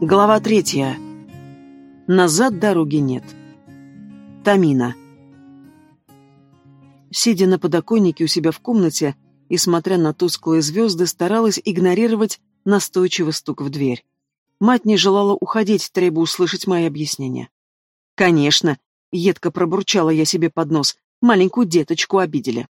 Глава третья. Назад дороги нет. Тамина. Сидя на подоконнике у себя в комнате и смотря на тусклые звезды, старалась игнорировать настойчивый стук в дверь. Мать не желала уходить, требуя услышать мои объяснения. «Конечно», — едко пробурчала я себе под нос, — маленькую деточку обидели.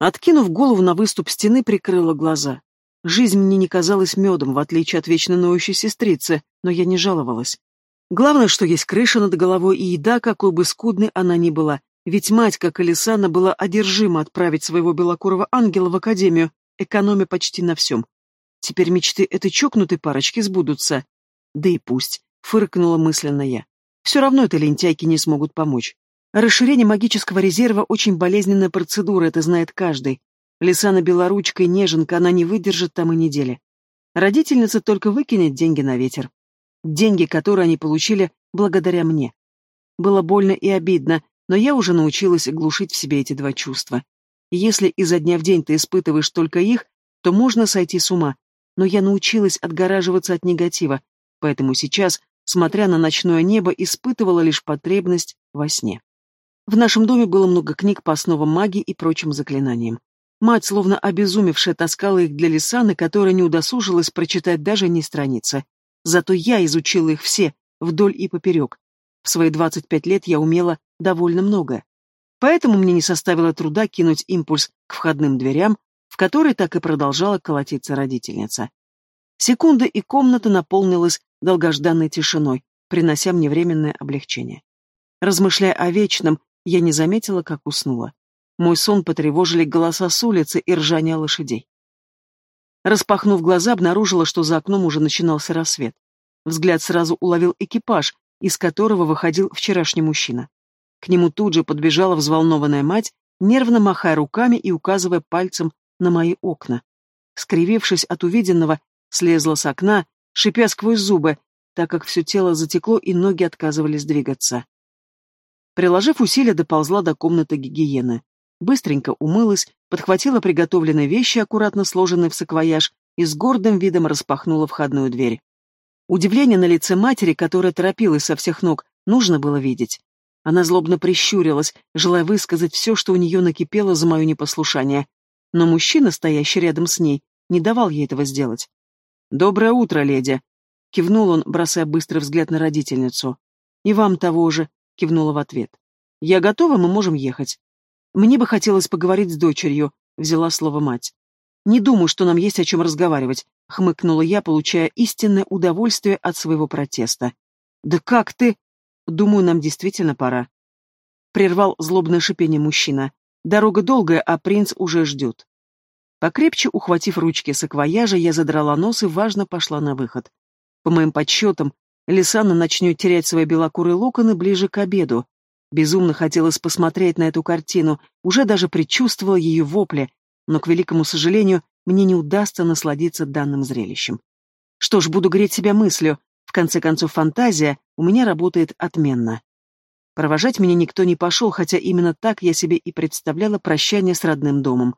Откинув голову на выступ стены, прикрыла глаза. Жизнь мне не казалась медом, в отличие от вечно ноющей сестрицы, но я не жаловалась. Главное, что есть крыша над головой и еда, какой бы скудной она ни была, ведь мать, как и Лисана, была одержима отправить своего белокурого ангела в академию, экономя почти на всем. Теперь мечты этой чокнутой парочки сбудутся. Да и пусть, фыркнула мысленно я. Все равно это лентяйки не смогут помочь. Расширение магического резерва очень болезненная процедура, это знает каждый. Лисана белоручка и неженка, она не выдержит там и недели. Родительница только выкинет деньги на ветер. Деньги, которые они получили благодаря мне. Было больно и обидно, но я уже научилась глушить в себе эти два чувства. если изо дня в день ты испытываешь только их, то можно сойти с ума. Но я научилась отгораживаться от негатива, поэтому сейчас, смотря на ночное небо, испытывала лишь потребность во сне. В нашем доме было много книг по основам магии и прочим заклинаниям. Мать, словно обезумевшая, таскала их для Лисаны, которая не удосужилась прочитать даже ни страницы. Зато я изучила их все, вдоль и поперек. В свои 25 лет я умела довольно много. Поэтому мне не составило труда кинуть импульс к входным дверям, в которые так и продолжала колотиться родительница. Секунда, и комната наполнилась долгожданной тишиной, принося мне временное облегчение. Размышляя о вечном, я не заметила, как уснула. Мой сон потревожили голоса с улицы и ржание лошадей. Распахнув глаза, обнаружила, что за окном уже начинался рассвет. Взгляд сразу уловил экипаж, из которого выходил вчерашний мужчина. К нему тут же подбежала взволнованная мать, нервно махая руками и указывая пальцем на мои окна. Скривившись от увиденного, слезла с окна, шипя сквозь зубы, так как все тело затекло и ноги отказывались двигаться. Приложив усилия, доползла до комнаты гигиены быстренько умылась, подхватила приготовленные вещи, аккуратно сложенные в саквояж, и с гордым видом распахнула входную дверь. Удивление на лице матери, которая торопилась со всех ног, нужно было видеть. Она злобно прищурилась, желая высказать все, что у нее накипело за мое непослушание. Но мужчина, стоящий рядом с ней, не давал ей этого сделать. «Доброе утро, леди!» — кивнул он, бросая быстрый взгляд на родительницу. «И вам того же!» — кивнула в ответ. «Я готова, мы можем ехать». Мне бы хотелось поговорить с дочерью, взяла слово мать. Не думаю, что нам есть о чем разговаривать, хмыкнула я, получая истинное удовольствие от своего протеста. Да как ты? Думаю, нам действительно пора. Прервал злобное шипение мужчина. Дорога долгая, а принц уже ждет. Покрепче ухватив ручки саквояжа, я задрала нос и важно пошла на выход. По моим подсчетам, Лисана начнет терять свои белокурые локоны ближе к обеду, Безумно хотелось посмотреть на эту картину, уже даже предчувствовала ее вопли, но, к великому сожалению, мне не удастся насладиться данным зрелищем. Что ж, буду греть себя мыслью, в конце концов фантазия у меня работает отменно. Провожать меня никто не пошел, хотя именно так я себе и представляла прощание с родным домом.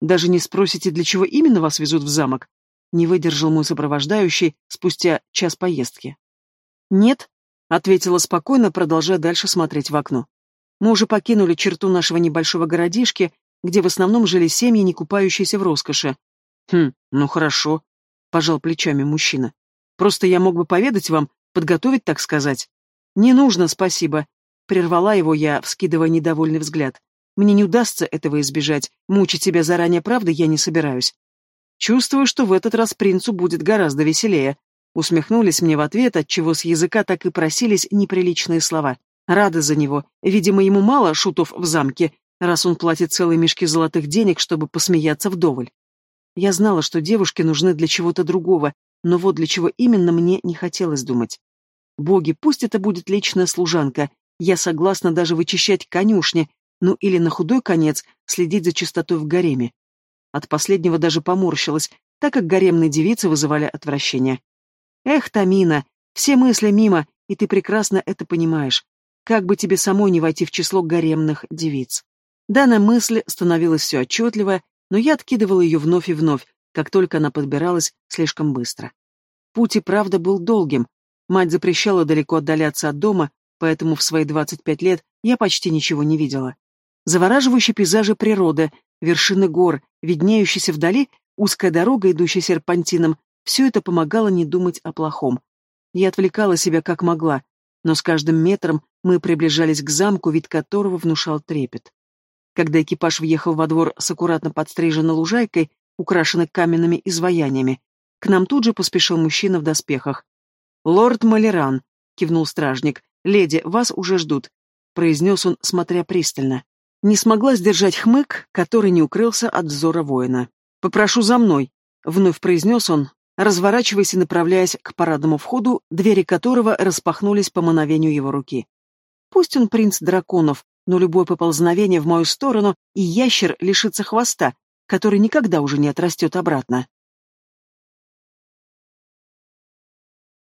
Даже не спросите, для чего именно вас везут в замок? Не выдержал мой сопровождающий спустя час поездки. Нет, — ответила спокойно, продолжая дальше смотреть в окно. «Мы уже покинули черту нашего небольшого городишки, где в основном жили семьи, не купающиеся в роскоши». «Хм, ну хорошо», — пожал плечами мужчина. «Просто я мог бы поведать вам, подготовить, так сказать». «Не нужно, спасибо», — прервала его я, вскидывая недовольный взгляд. «Мне не удастся этого избежать, мучить тебя заранее, правда, я не собираюсь. Чувствую, что в этот раз принцу будет гораздо веселее», Усмехнулись мне в ответ, отчего с языка так и просились неприличные слова. Рада за него. Видимо, ему мало шутов в замке, раз он платит целые мешки золотых денег, чтобы посмеяться вдоволь. Я знала, что девушки нужны для чего-то другого, но вот для чего именно мне не хотелось думать. Боги, пусть это будет личная служанка, я согласна даже вычищать конюшни, ну или на худой конец следить за чистотой в гареме. От последнего даже поморщилась, так как гаремные девицы вызывали отвращение. Эх, Тамина, все мысли мимо, и ты прекрасно это понимаешь. Как бы тебе самой не войти в число гаремных девиц. Данная мысль становилась все отчетливая, но я откидывала ее вновь и вновь, как только она подбиралась слишком быстро. Путь и правда был долгим, Мать запрещала далеко отдаляться от дома, поэтому в свои 25 лет я почти ничего не видела. Завораживающие пейзажи природы, вершины гор, виднеющиеся вдали, узкая дорога, идущая серпантином, все это помогало не думать о плохом. Я отвлекала себя как могла, но с каждым метром мы приближались к замку, вид которого внушал трепет. Когда экипаж въехал во двор с аккуратно подстриженной лужайкой, украшенной каменными изваяниями, к нам тут же поспешил мужчина в доспехах. «Лорд Малеран», — кивнул стражник, — «леди, вас уже ждут», — произнес он, смотря пристально. Не смогла сдержать хмык, который не укрылся от взора воина. «Попрошу за мной», — вновь произнес он, разворачиваясь и направляясь к парадному входу, двери которого распахнулись по мановению его руки. Пусть он принц драконов, но любое поползновение в мою сторону, и ящер лишится хвоста, который никогда уже не отрастет обратно.